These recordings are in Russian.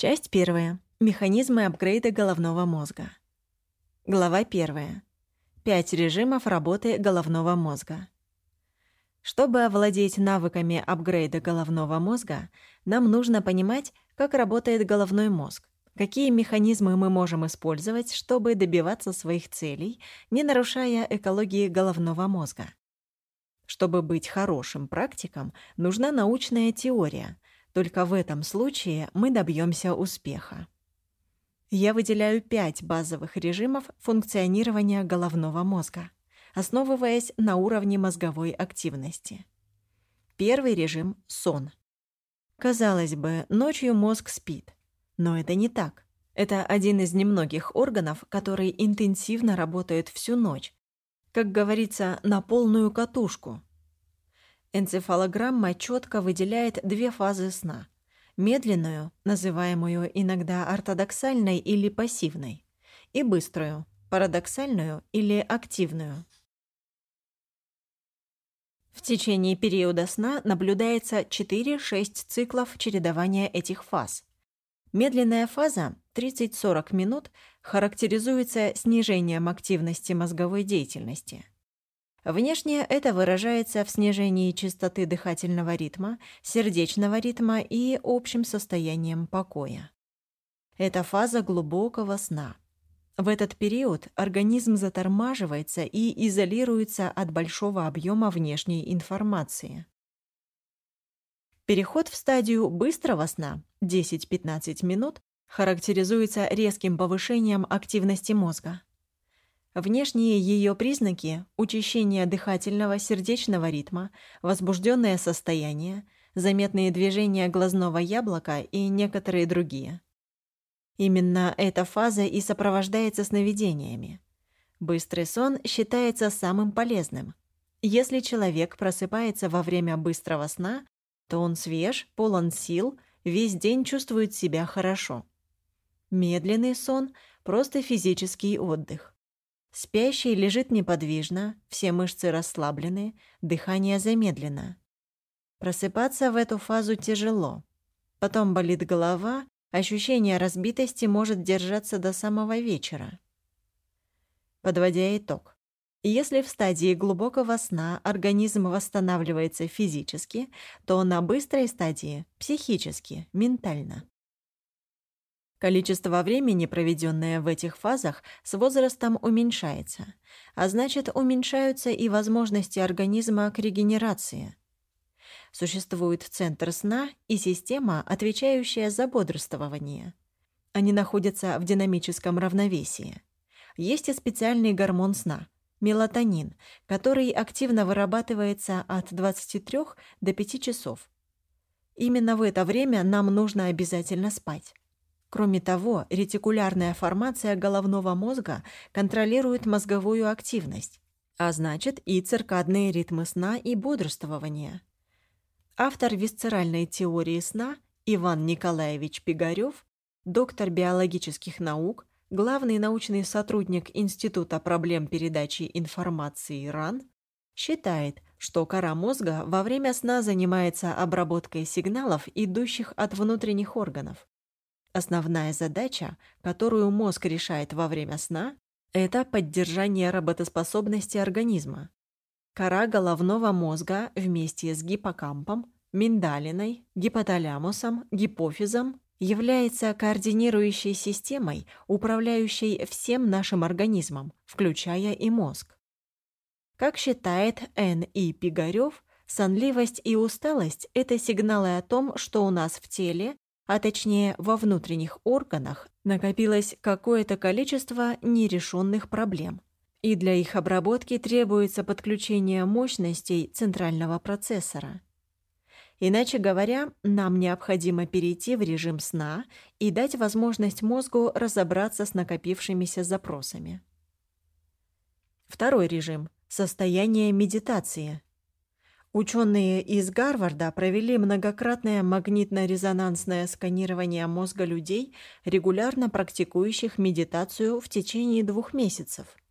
Часть первая. Механизмы апгрейда головного мозга. Глава первая. Пять режимов работы головного мозга. Чтобы овладеть навыками апгрейда головного мозга, нам нужно понимать, как работает головной мозг, какие механизмы мы можем использовать, чтобы добиваться своих целей, не нарушая экологии головного мозга. Чтобы быть хорошим практиком, нужна научная теория. Только в этом случае мы добьемся успеха. Я выделяю пять базовых режимов функционирования головного мозга, основываясь на уровне мозговой активности. Первый режим — сон. Казалось бы, ночью мозг спит. Но это не так. Это один из немногих органов, который интенсивно работает всю ночь. Как говорится, на полную катушку. Энцефалограмма четко выделяет две фазы сна. Медленную, называемую иногда ортодоксальной или пассивной, и быструю, парадоксальную или активную. В течение периода сна наблюдается 4-6 циклов чередования этих фаз. Медленная фаза 30-40 минут характеризуется снижением активности мозговой деятельности. Внешне это выражается в снижении частоты дыхательного ритма, сердечного ритма и общим состоянием покоя. Это фаза глубокого сна – в этот период организм затормаживается и изолируется от большого объема внешней информации. Переход в стадию быстрого сна 10-15 минут характеризуется резким повышением активности мозга. Внешние ее признаки – учащение дыхательного сердечного ритма, возбужденное состояние, заметные движения глазного яблока и некоторые другие – Именно эта фаза и сопровождается сновидениями. Быстрый сон считается самым полезным. Если человек просыпается во время быстрого сна, то он свеж, полон сил, весь день чувствует себя хорошо. Медленный сон – просто физический отдых. Спящий лежит неподвижно, все мышцы расслаблены, дыхание замедлено. Просыпаться в эту фазу тяжело. Потом болит голова, Ощущение разбитости может держаться до самого вечера. Подводя итог. Если в стадии глубокого сна организм восстанавливается физически, то на быстрой стадии – психически, ментально. Количество времени, проведенное в этих фазах, с возрастом уменьшается, а значит, уменьшаются и возможности организма к регенерации. Существует центр сна и система, отвечающая за бодрствование. Они находятся в динамическом равновесии. Есть и специальный гормон сна – мелатонин, который активно вырабатывается от 23 до 5 часов. Именно в это время нам нужно обязательно спать. Кроме того, ретикулярная формация головного мозга контролирует мозговую активность, а значит и циркадные ритмы сна и бодрствования. Автор висцеральной теории сна Иван Николаевич Пигарев, доктор биологических наук, главный научный сотрудник Института проблем передачи информации РАН, считает, что кора мозга во время сна занимается обработкой сигналов, идущих от внутренних органов. Основная задача, которую мозг решает во время сна, это поддержание работоспособности организма. Кора головного мозга вместе с гиппокампом, миндалиной, гипоталямусом, гипофизом является координирующей системой, управляющей всем нашим организмом, включая и мозг. Как считает Н. И. Пигарев, сонливость и усталость – это сигналы о том, что у нас в теле, а точнее во внутренних органах, накопилось какое-то количество нерешенных проблем – и для их обработки требуется подключение мощностей центрального процессора. Иначе говоря, нам необходимо перейти в режим сна и дать возможность мозгу разобраться с накопившимися запросами. Второй режим – состояние медитации. Ученые из Гарварда провели многократное магнитно-резонансное сканирование мозга людей, регулярно практикующих медитацию в течение двух месяцев –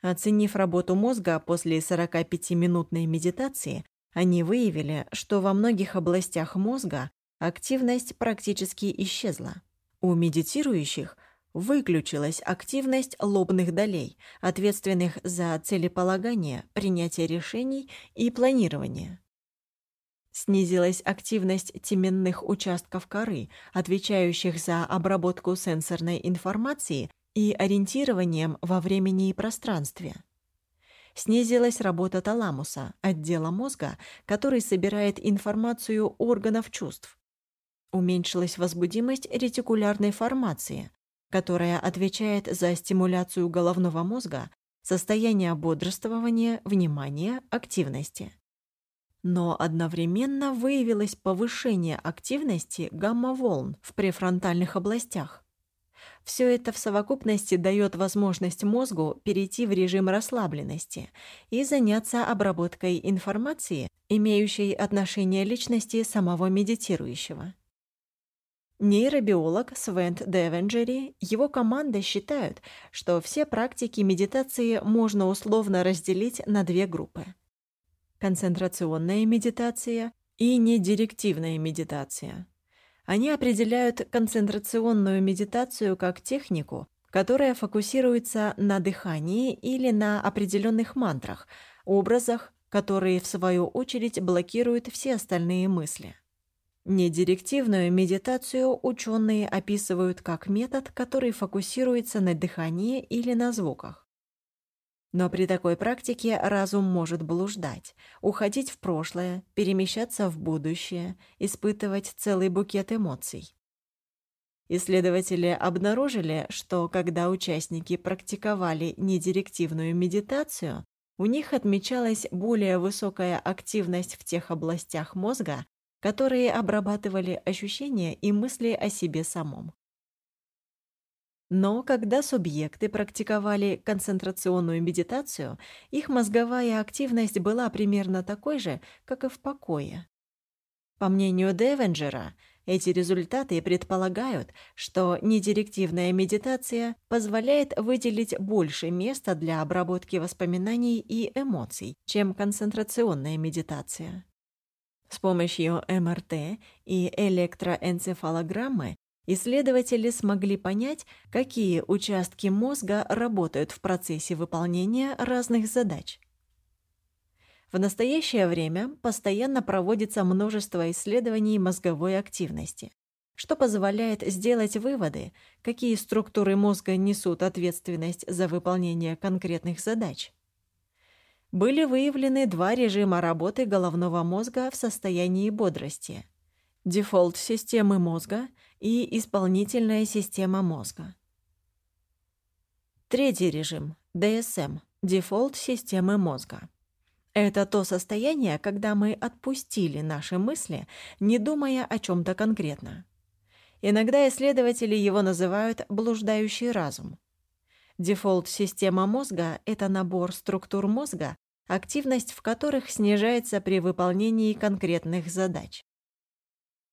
Оценив работу мозга после 45-минутной медитации, они выявили, что во многих областях мозга активность практически исчезла. У медитирующих выключилась активность лобных долей, ответственных за целеполагание, принятие решений и планирование. Снизилась активность теменных участков коры, отвечающих за обработку сенсорной информации и ориентированием во времени и пространстве. Снизилась работа таламуса, отдела мозга, который собирает информацию органов чувств. Уменьшилась возбудимость ретикулярной формации, которая отвечает за стимуляцию головного мозга, состояние бодрствования, внимания, активности. Но одновременно выявилось повышение активности гамма-волн в префронтальных областях. Все это в совокупности дает возможность мозгу перейти в режим расслабленности и заняться обработкой информации, имеющей отношение личности самого медитирующего. Нейробиолог Свент Девенджери, его команда считают, что все практики медитации можно условно разделить на две группы. Концентрационная медитация и недирективная медитация. Они определяют концентрационную медитацию как технику, которая фокусируется на дыхании или на определенных мантрах, образах, которые, в свою очередь, блокируют все остальные мысли. Недирективную медитацию ученые описывают как метод, который фокусируется на дыхании или на звуках. Но при такой практике разум может блуждать, уходить в прошлое, перемещаться в будущее, испытывать целый букет эмоций. Исследователи обнаружили, что когда участники практиковали недирективную медитацию, у них отмечалась более высокая активность в тех областях мозга, которые обрабатывали ощущения и мысли о себе самом. Но когда субъекты практиковали концентрационную медитацию, их мозговая активность была примерно такой же, как и в покое. По мнению Девенджера, эти результаты предполагают, что недирективная медитация позволяет выделить больше места для обработки воспоминаний и эмоций, чем концентрационная медитация. С помощью МРТ и электроэнцефалограммы исследователи смогли понять, какие участки мозга работают в процессе выполнения разных задач. В настоящее время постоянно проводится множество исследований мозговой активности, что позволяет сделать выводы, какие структуры мозга несут ответственность за выполнение конкретных задач были выявлены два режима работы головного мозга в состоянии бодрости – дефолт системы мозга и исполнительная система мозга. Третий режим – ДСМ – дефолт системы мозга. Это то состояние, когда мы отпустили наши мысли, не думая о чем-то конкретно. Иногда исследователи его называют «блуждающий разум». Дефолт-система мозга – это набор структур мозга, активность в которых снижается при выполнении конкретных задач.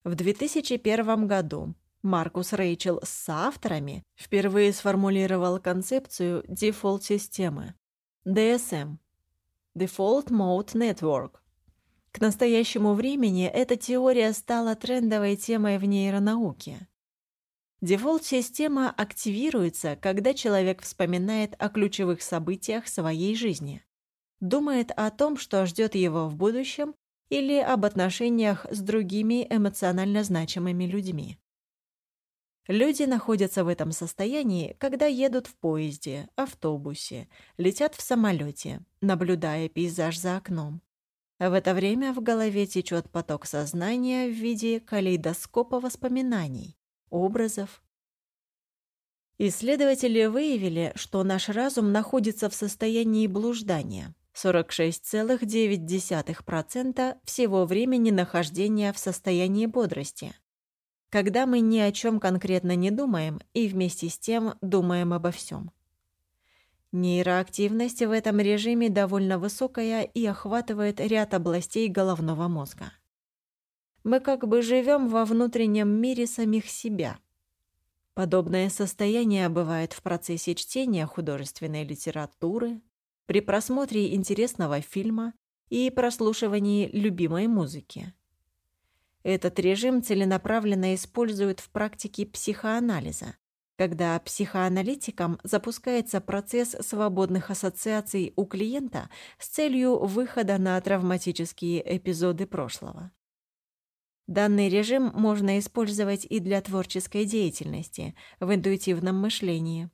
В 2001 году Маркус Рейчел с соавторами впервые сформулировал концепцию дефолт-системы – DSM – Default Mode Network. К настоящему времени эта теория стала трендовой темой в нейронауке. Дефолт-система активируется, когда человек вспоминает о ключевых событиях своей жизни. Думает о том, что ждет его в будущем, или об отношениях с другими эмоционально значимыми людьми. Люди находятся в этом состоянии, когда едут в поезде, автобусе, летят в самолете, наблюдая пейзаж за окном. В это время в голове течет поток сознания в виде калейдоскопа воспоминаний, образов. Исследователи выявили, что наш разум находится в состоянии блуждания. 46,9% всего времени нахождения в состоянии бодрости. Когда мы ни о чем конкретно не думаем и вместе с тем думаем обо всем. Нейроактивность в этом режиме довольно высокая и охватывает ряд областей головного мозга. Мы как бы живем во внутреннем мире самих себя. Подобное состояние бывает в процессе чтения художественной литературы, при просмотре интересного фильма и прослушивании любимой музыки. Этот режим целенаправленно используют в практике психоанализа, когда психоаналитикам запускается процесс свободных ассоциаций у клиента с целью выхода на травматические эпизоды прошлого. Данный режим можно использовать и для творческой деятельности, в интуитивном мышлении.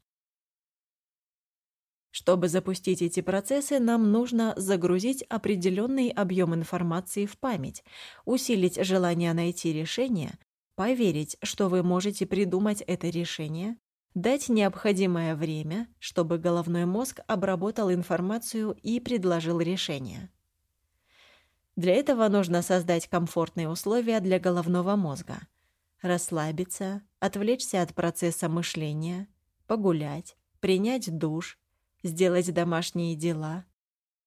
Чтобы запустить эти процессы, нам нужно загрузить определенный объем информации в память, усилить желание найти решение, поверить, что вы можете придумать это решение, дать необходимое время, чтобы головной мозг обработал информацию и предложил решение. Для этого нужно создать комфортные условия для головного мозга. Расслабиться, отвлечься от процесса мышления, погулять, принять душ, сделать домашние дела.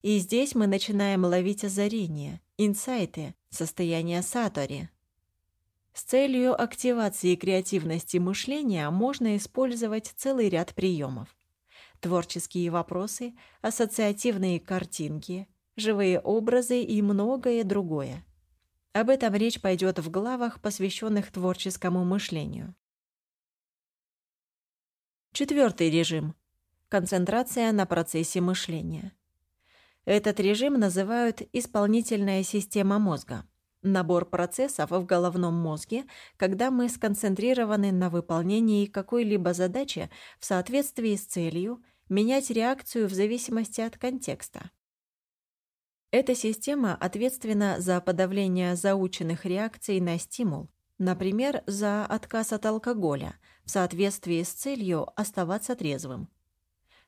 И здесь мы начинаем ловить озарения, инсайты, состояние сатори. С целью активации креативности мышления можно использовать целый ряд приемов. Творческие вопросы, ассоциативные картинки, живые образы и многое другое. Об этом речь пойдет в главах, посвященных творческому мышлению. Четвертый режим – концентрация на процессе мышления. Этот режим называют исполнительная система мозга – Набор процессов в головном мозге, когда мы сконцентрированы на выполнении какой-либо задачи в соответствии с целью, менять реакцию в зависимости от контекста. Эта система ответственна за подавление заученных реакций на стимул, например, за отказ от алкоголя, в соответствии с целью оставаться трезвым.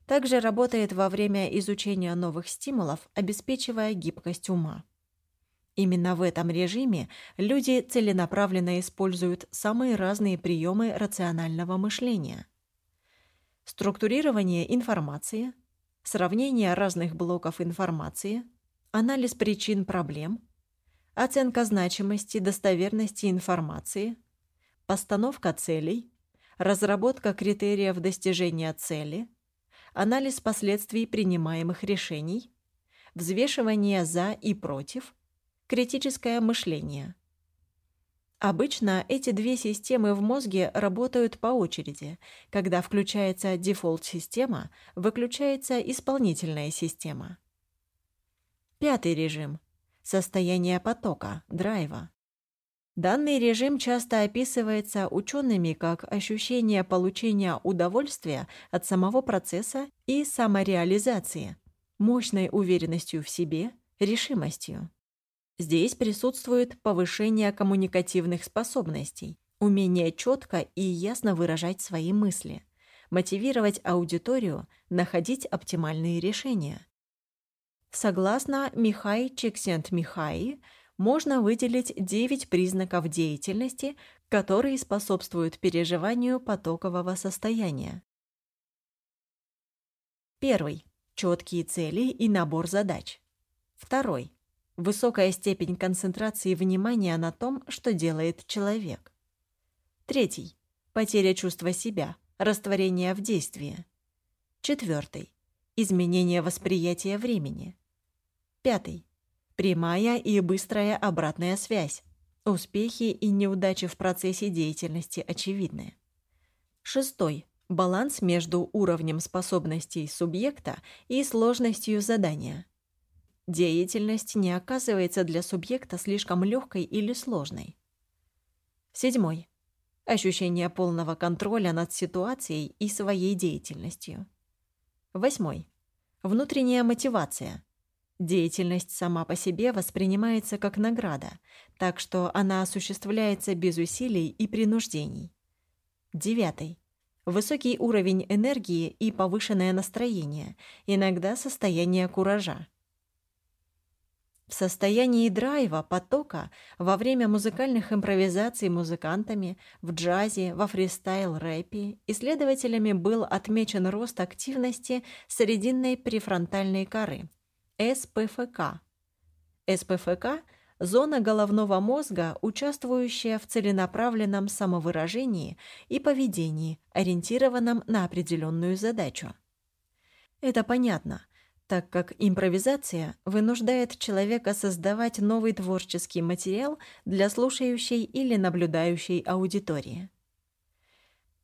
Также работает во время изучения новых стимулов, обеспечивая гибкость ума. Именно в этом режиме люди целенаправленно используют самые разные приемы рационального мышления. Структурирование информации, сравнение разных блоков информации, анализ причин проблем, оценка значимости, достоверности информации, постановка целей, разработка критериев достижения цели, анализ последствий принимаемых решений, взвешивание «за» и «против», критическое мышление. Обычно эти две системы в мозге работают по очереди. Когда включается дефолт-система, выключается исполнительная система. Пятый режим – состояние потока, драйва. Данный режим часто описывается учеными как ощущение получения удовольствия от самого процесса и самореализации, мощной уверенностью в себе, решимостью. Здесь присутствует повышение коммуникативных способностей, умение четко и ясно выражать свои мысли, мотивировать аудиторию, находить оптимальные решения. Согласно Михай Чиксент-Михай, можно выделить 9 признаков деятельности, которые способствуют переживанию потокового состояния. Первый. Четкие цели и набор задач. Второй Высокая степень концентрации внимания на том, что делает человек. Третий. Потеря чувства себя, растворение в действии. Четвертый. Изменение восприятия времени. Пятый. Прямая и быстрая обратная связь. Успехи и неудачи в процессе деятельности очевидны. Шестой. Баланс между уровнем способностей субъекта и сложностью задания – Деятельность не оказывается для субъекта слишком легкой или сложной. Седьмой. Ощущение полного контроля над ситуацией и своей деятельностью. Восьмой. Внутренняя мотивация. Деятельность сама по себе воспринимается как награда, так что она осуществляется без усилий и принуждений. Девятый. Высокий уровень энергии и повышенное настроение, иногда состояние куража. В состоянии драйва, потока, во время музыкальных импровизаций музыкантами, в джазе, во фристайл-рэпе исследователями был отмечен рост активности срединной префронтальной коры – СПФК. СПФК – зона головного мозга, участвующая в целенаправленном самовыражении и поведении, ориентированном на определенную задачу. Это понятно – так как импровизация вынуждает человека создавать новый творческий материал для слушающей или наблюдающей аудитории.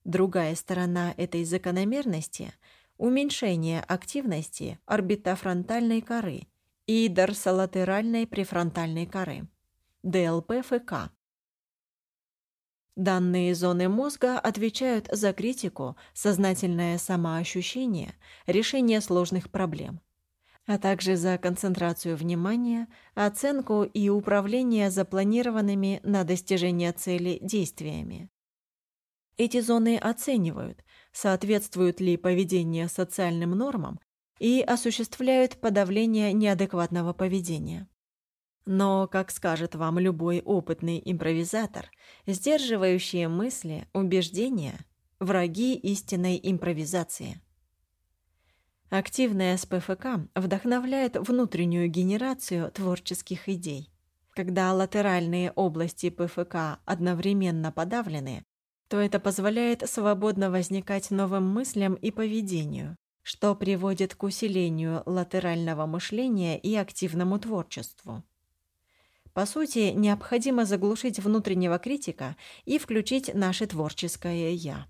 Другая сторона этой закономерности – уменьшение активности орбитофронтальной коры и дорсолатеральной префронтальной коры – ДЛП-ФК. Данные зоны мозга отвечают за критику, сознательное самоощущение, решение сложных проблем – а также за концентрацию внимания, оценку и управление запланированными на достижение цели действиями. Эти зоны оценивают, соответствует ли поведение социальным нормам и осуществляют подавление неадекватного поведения. Но, как скажет вам любой опытный импровизатор, сдерживающие мысли, убеждения – враги истинной импровизации. Активная СПФК вдохновляет внутреннюю генерацию творческих идей. Когда латеральные области ПФК одновременно подавлены, то это позволяет свободно возникать новым мыслям и поведению, что приводит к усилению латерального мышления и активному творчеству. По сути, необходимо заглушить внутреннего критика и включить наше творческое «я».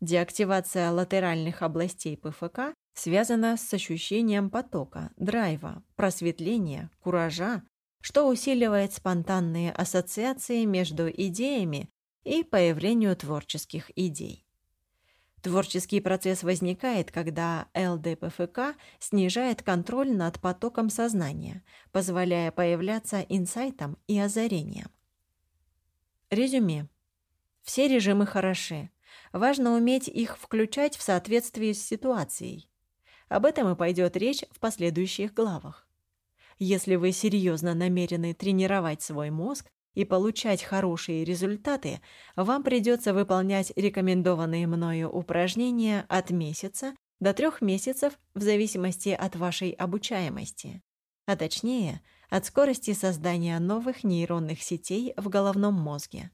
Деактивация латеральных областей ПФК связана с ощущением потока, драйва, просветления, куража, что усиливает спонтанные ассоциации между идеями и появлению творческих идей. Творческий процесс возникает, когда ЛДПФК снижает контроль над потоком сознания, позволяя появляться инсайтам и озарениям. Резюме. Все режимы хороши, Важно уметь их включать в соответствии с ситуацией. Об этом и пойдет речь в последующих главах. Если вы серьезно намерены тренировать свой мозг и получать хорошие результаты, вам придется выполнять рекомендованные мною упражнения от месяца до трех месяцев в зависимости от вашей обучаемости, а точнее, от скорости создания новых нейронных сетей в головном мозге.